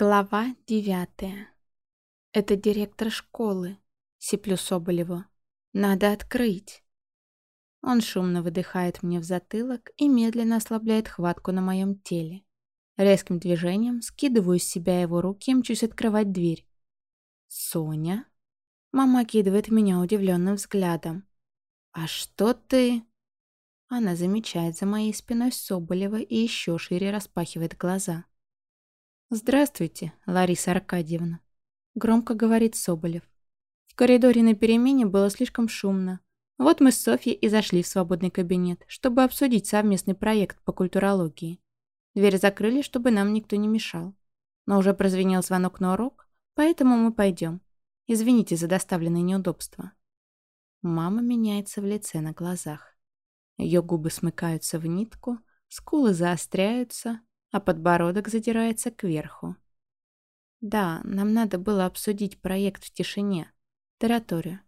Глава девятая. Это директор школы. Сиплю Соболеву. Надо открыть. Он шумно выдыхает мне в затылок и медленно ослабляет хватку на моем теле. Резким движением скидываю с себя его руки и мчусь открывать дверь. «Соня?» Мама кидывает меня удивленным взглядом. «А что ты...» Она замечает за моей спиной Соболева и еще шире распахивает глаза. «Здравствуйте, Лариса Аркадьевна», — громко говорит Соболев. В коридоре на перемене было слишком шумно. Вот мы с Софьей и зашли в свободный кабинет, чтобы обсудить совместный проект по культурологии. Дверь закрыли, чтобы нам никто не мешал. Но уже прозвенел звонок на урок, поэтому мы пойдем. Извините за доставленные неудобства. Мама меняется в лице на глазах. Ее губы смыкаются в нитку, скулы заостряются, а подбородок задирается кверху. Да, нам надо было обсудить проект в тишине. Тараторию.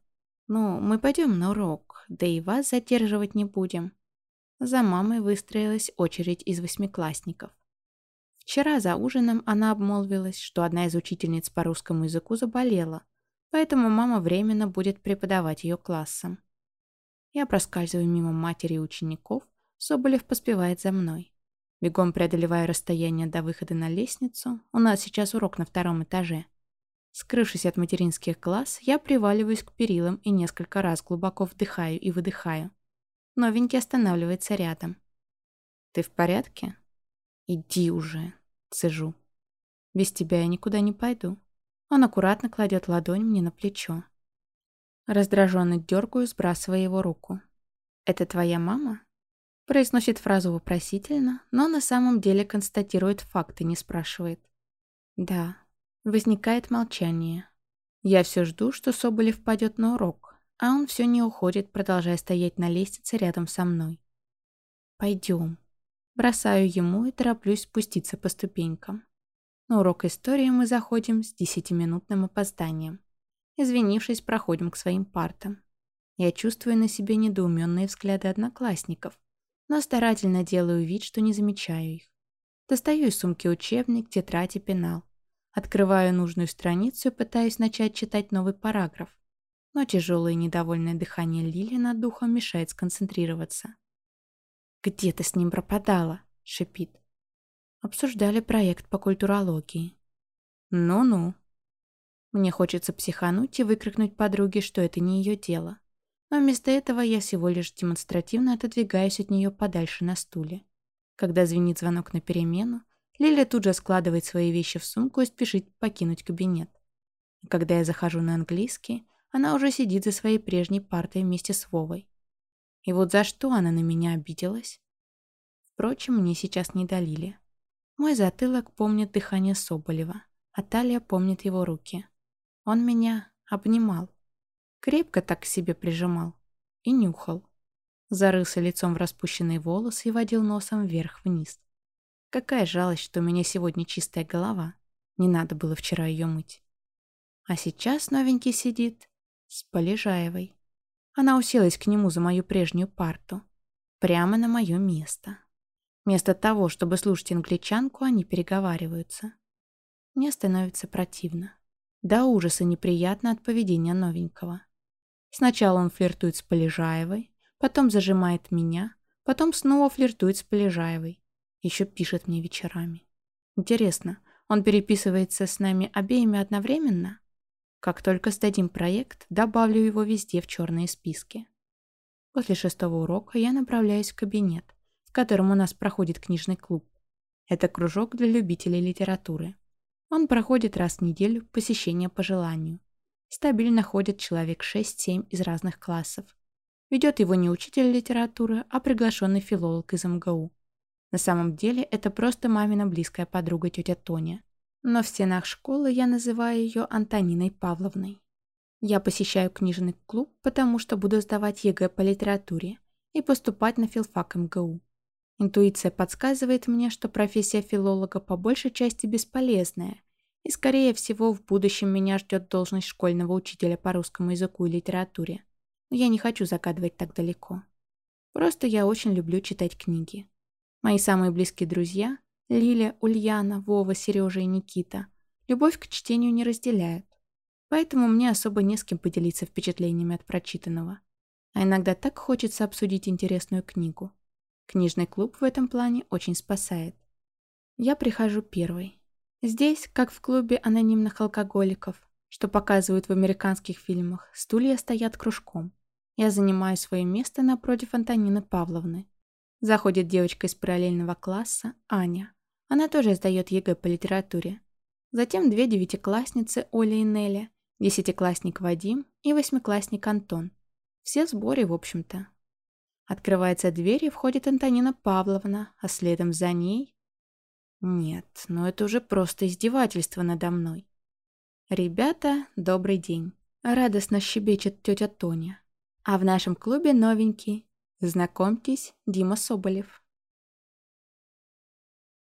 Ну, мы пойдем на урок, да и вас задерживать не будем. За мамой выстроилась очередь из восьмиклассников. Вчера за ужином она обмолвилась, что одна из учительниц по русскому языку заболела, поэтому мама временно будет преподавать ее классом. Я проскальзываю мимо матери и учеников, Соболев поспевает за мной. Бегом преодолевая расстояние до выхода на лестницу, у нас сейчас урок на втором этаже. Скрывшись от материнских глаз, я приваливаюсь к перилам и несколько раз глубоко вдыхаю и выдыхаю. Новенький останавливается рядом. «Ты в порядке?» «Иди уже», — цежу. «Без тебя я никуда не пойду». Он аккуратно кладет ладонь мне на плечо. Раздраженно дергаю, сбрасывая его руку. «Это твоя мама?» Произносит фразу вопросительно, но на самом деле констатирует факты, не спрашивает. Да. Возникает молчание. Я все жду, что Соболев пойдет на урок, а он все не уходит, продолжая стоять на лестнице рядом со мной. Пойдем. Бросаю ему и тороплюсь спуститься по ступенькам. На урок истории мы заходим с десятиминутным опозданием. Извинившись, проходим к своим партам. Я чувствую на себе недоуменные взгляды одноклассников, но старательно делаю вид, что не замечаю их. Достаю из сумки учебник, тетрадь и пенал. Открываю нужную страницу и пытаюсь начать читать новый параграф. Но тяжелое и недовольное дыхание Лили над духом мешает сконцентрироваться. «Где ты с ним пропадала?» — шипит. Обсуждали проект по культурологии. «Ну-ну». Мне хочется психануть и выкрикнуть подруге, что это не ее дело но вместо этого я всего лишь демонстративно отодвигаюсь от нее подальше на стуле. Когда звенит звонок на перемену, Лиля тут же складывает свои вещи в сумку и спешит покинуть кабинет. Когда я захожу на английский, она уже сидит за своей прежней партой вместе с Вовой. И вот за что она на меня обиделась? Впрочем, мне сейчас не долили. Мой затылок помнит дыхание Соболева, а талия помнит его руки. Он меня обнимал. Крепко так к себе прижимал. И нюхал. Зарылся лицом в распущенные волосы и водил носом вверх-вниз. Какая жалость, что у меня сегодня чистая голова. Не надо было вчера ее мыть. А сейчас новенький сидит с Полежаевой. Она уселась к нему за мою прежнюю парту. Прямо на мое место. Вместо того, чтобы слушать англичанку, они переговариваются. Мне становится противно. До ужаса неприятно от поведения новенького. Сначала он флиртует с Полежаевой, потом зажимает меня, потом снова флиртует с Полежаевой. Еще пишет мне вечерами. Интересно, он переписывается с нами обеими одновременно? Как только сдадим проект, добавлю его везде в черные списки. После шестого урока я направляюсь в кабинет, в котором у нас проходит книжный клуб. Это кружок для любителей литературы. Он проходит раз в неделю, посещение по желанию. Стабильно ходит человек 6-7 из разных классов. Ведет его не учитель литературы, а приглашенный филолог из МГУ. На самом деле это просто мамина близкая подруга тетя Тоня. Но в стенах школы я называю ее Антониной Павловной. Я посещаю книжный клуб, потому что буду сдавать ЕГЭ по литературе и поступать на филфак МГУ. Интуиция подсказывает мне, что профессия филолога по большей части бесполезная, и, скорее всего, в будущем меня ждет должность школьного учителя по русскому языку и литературе. Но я не хочу загадывать так далеко. Просто я очень люблю читать книги. Мои самые близкие друзья – Лиля, Ульяна, Вова, Сережа и Никита любовь к чтению не разделяют. Поэтому мне особо не с кем поделиться впечатлениями от прочитанного. А иногда так хочется обсудить интересную книгу. Книжный клуб в этом плане очень спасает. Я прихожу первой. Здесь, как в клубе анонимных алкоголиков, что показывают в американских фильмах, стулья стоят кружком. Я занимаю свое место напротив Антонины Павловны. Заходит девочка из параллельного класса, Аня. Она тоже сдает ЕГЭ по литературе. Затем две девятиклассницы, Оля и Неля, десятиклассник Вадим и восьмиклассник Антон. Все в сборе, в общем-то. Открывается дверь и входит Антонина Павловна, а следом за ней... Нет, ну это уже просто издевательство надо мной. «Ребята, добрый день!» Радостно щебечет тетя Тоня. А в нашем клубе новенький. Знакомьтесь, Дима Соболев.